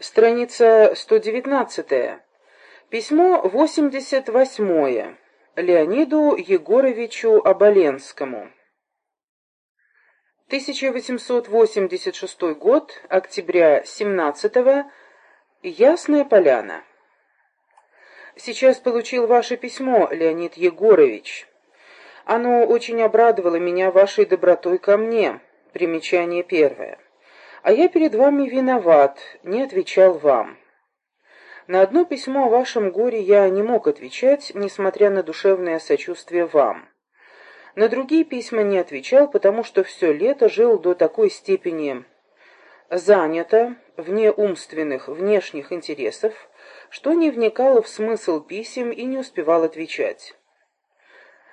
Страница 119. Письмо 88. Леониду Егоровичу Оболенскому. 1886 год, октября 17 -го, Ясная Поляна. Сейчас получил ваше письмо, Леонид Егорович. Оно очень обрадовало меня вашей добротой ко мне. Примечание первое. А я перед вами виноват, не отвечал вам. На одно письмо о вашем горе я не мог отвечать, несмотря на душевное сочувствие вам. На другие письма не отвечал, потому что все лето жил до такой степени занято, вне умственных, внешних интересов, что не вникал в смысл писем и не успевал отвечать.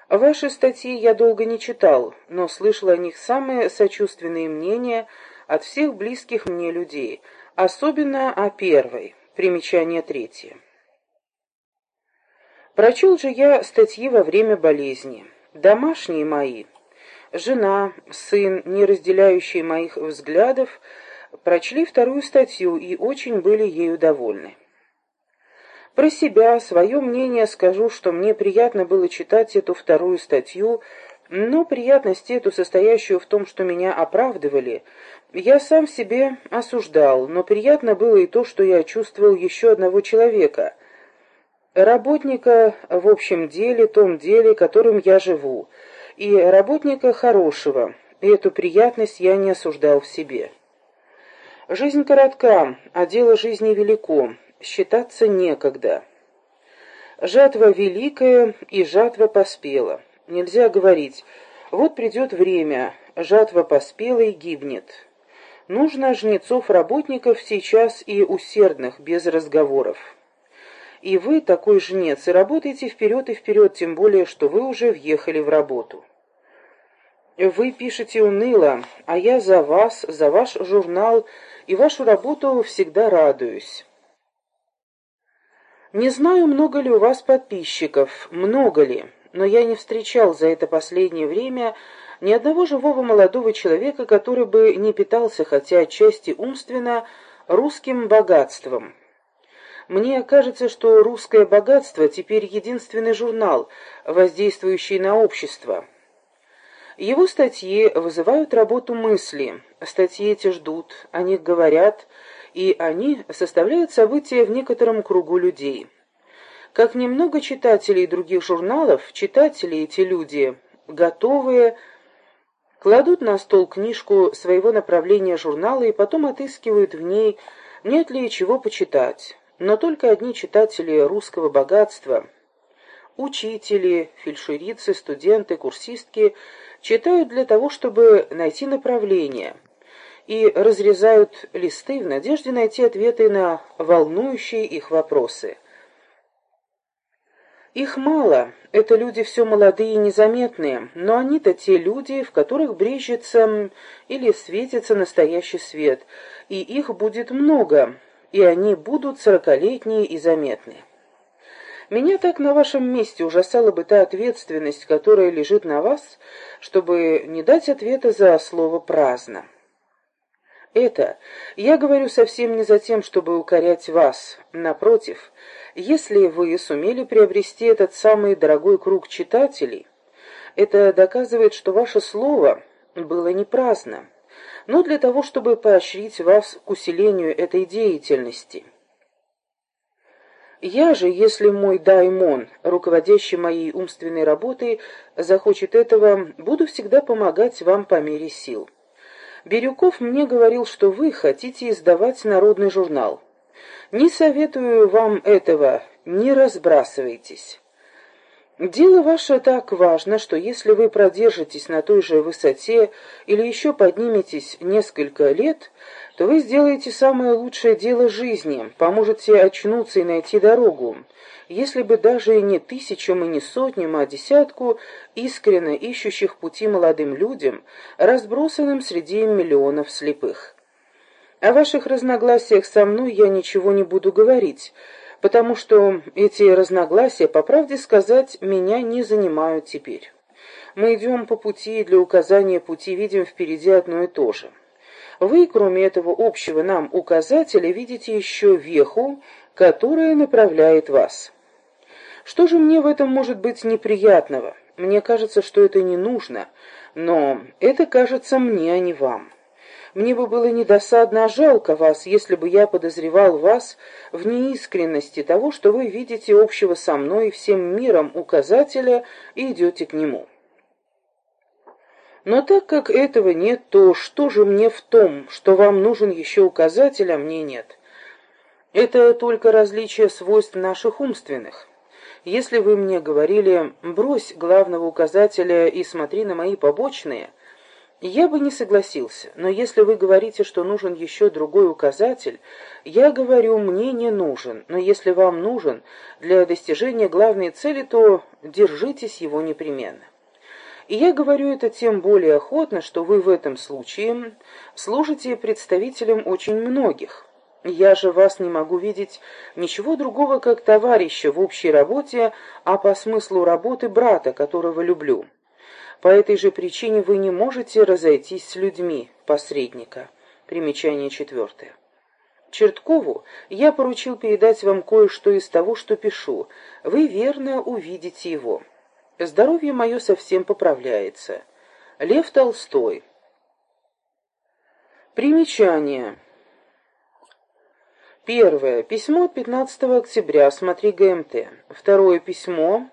Ваши статьи я долго не читал, но слышал о них самые сочувственные мнения от всех близких мне людей, особенно о первой, примечание третье. Прочел же я статьи во время болезни. Домашние мои, жена, сын, не разделяющие моих взглядов, прочли вторую статью и очень были ею довольны. Про себя, свое мнение скажу, что мне приятно было читать эту вторую статью, но приятность эту, состоящую в том, что меня оправдывали, я сам себе осуждал, но приятно было и то, что я чувствовал еще одного человека, работника в общем деле, том деле, которым я живу, и работника хорошего, и эту приятность я не осуждал в себе. Жизнь коротка, а дело жизни велико, считаться некогда. Жатва великая, и жатва поспела. Нельзя говорить, вот придет время, жатва поспела и гибнет. Нужно жнецов-работников сейчас и усердных, без разговоров. И вы, такой жнец, и работаете вперед и вперед, тем более, что вы уже въехали в работу. Вы пишете уныло, а я за вас, за ваш журнал и вашу работу всегда радуюсь. Не знаю, много ли у вас подписчиков, много ли, но я не встречал за это последнее время ни одного живого молодого человека, который бы не питался, хотя отчасти умственно, русским богатством. Мне кажется, что «Русское богатство» теперь единственный журнал, воздействующий на общество. Его статьи вызывают работу мысли, статьи эти ждут, о них говорят, и они составляют события в некотором кругу людей. Как немного читателей других журналов, читатели эти люди, готовые, кладут на стол книжку своего направления журнала и потом отыскивают в ней, нет ли чего почитать. Но только одни читатели русского богатства, учители, фельдшерицы, студенты, курсистки, читают для того, чтобы найти направление – и разрезают листы в надежде найти ответы на волнующие их вопросы. Их мало, это люди все молодые и незаметные, но они-то те люди, в которых брежется или светится настоящий свет, и их будет много, и они будут сорокалетние и заметные. Меня так на вашем месте ужасала бы та ответственность, которая лежит на вас, чтобы не дать ответа за слово «праздно». Это я говорю совсем не за тем, чтобы укорять вас. Напротив, если вы сумели приобрести этот самый дорогой круг читателей, это доказывает, что ваше слово было не праздно, но для того, чтобы поощрить вас к усилению этой деятельности. Я же, если мой даймон, руководящий моей умственной работой, захочет этого, буду всегда помогать вам по мере сил. Бирюков мне говорил, что вы хотите издавать народный журнал. Не советую вам этого, не разбрасывайтесь. Дело ваше так важно, что если вы продержитесь на той же высоте или еще подниметесь несколько лет, то вы сделаете самое лучшее дело жизни, поможете очнуться и найти дорогу если бы даже не тысячам и не сотням, а десятку искренно ищущих пути молодым людям, разбросанным среди миллионов слепых. О ваших разногласиях со мной я ничего не буду говорить, потому что эти разногласия, по правде сказать, меня не занимают теперь. Мы идем по пути, и для указания пути видим впереди одно и то же. Вы, кроме этого общего нам указателя, видите еще веху, которая направляет вас. Что же мне в этом может быть неприятного? Мне кажется, что это не нужно, но это кажется мне, а не вам. Мне бы было недосадно, а жалко вас, если бы я подозревал вас в неискренности того, что вы видите общего со мной и всем миром указателя и идете к нему. Но так как этого нет, то что же мне в том, что вам нужен еще указатель, а мне нет? Это только различие свойств наших умственных. Если вы мне говорили «брось главного указателя и смотри на мои побочные», я бы не согласился, но если вы говорите, что нужен еще другой указатель, я говорю, мне не нужен, но если вам нужен для достижения главной цели, то держитесь его непременно. И я говорю это тем более охотно, что вы в этом случае служите представителем очень многих. Я же вас не могу видеть ничего другого, как товарища в общей работе, а по смыслу работы брата, которого люблю. По этой же причине вы не можете разойтись с людьми, посредника. Примечание четвертое. Черткову я поручил передать вам кое-что из того, что пишу. Вы верно увидите его. Здоровье мое совсем поправляется. Лев Толстой. Примечание. Первое. Письмо от 15 октября. Смотри ГМТ. Второе письмо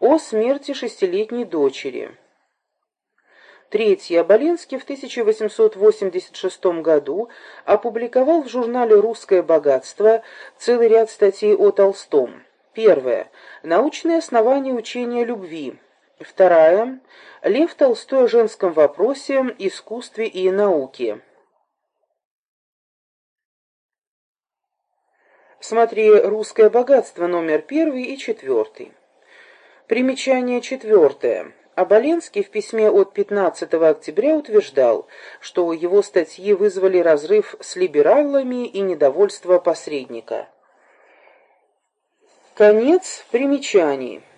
о смерти шестилетней дочери. Третье. Оболенский в 1886 году опубликовал в журнале «Русское богатство» целый ряд статей о Толстом. Первое. Научные основания учения любви. Вторая. Лев Толстой о женском вопросе, искусстве и науке. Смотри «Русское богатство» номер первый и четвертый. Примечание четвертое. Оболенский в письме от 15 октября утверждал, что его статьи вызвали разрыв с либералами и недовольство посредника. Конец примечаний.